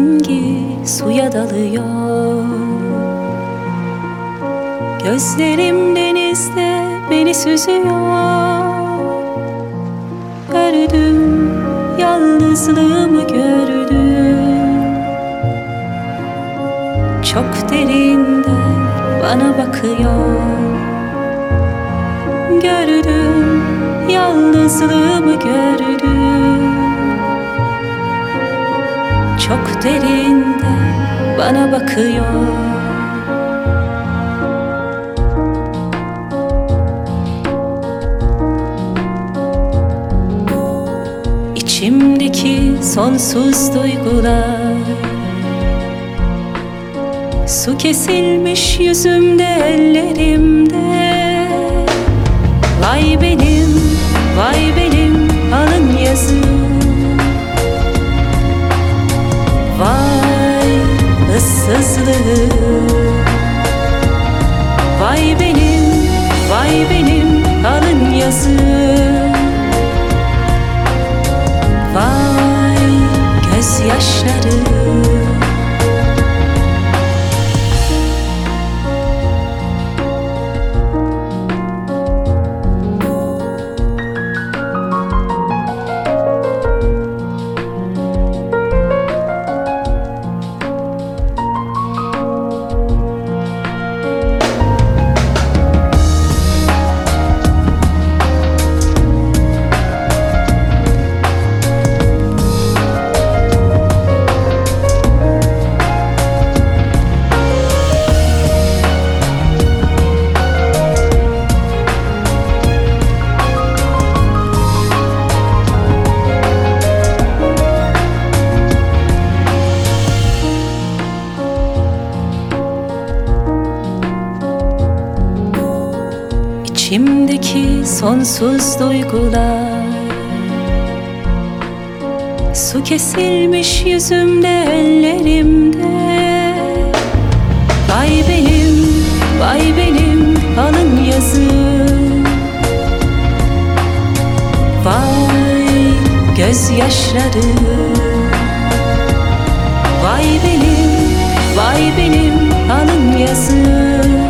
rengi suya dalıyor. Gözlerim denizde beni süzüyor. Gördüm yalnızlığımı gördüm. Çok derinde bana bakıyor. Gördüm yalnızlığımı gördüm. Çok derinde bana bakıyor. İçimdeki sonsuz duygular Su kesilmiş yüzümde ellerimde. Vay benim, ıssızlığım Vay benim, vay benim alın yazım İçimdeki sonsuz duygular. Su kesilmiş yüzümde ellerimde. Vay benim, vay benim alın yazım Vay gözyaşları. Vay benim, vay benim alın yazım